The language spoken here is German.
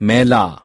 mälar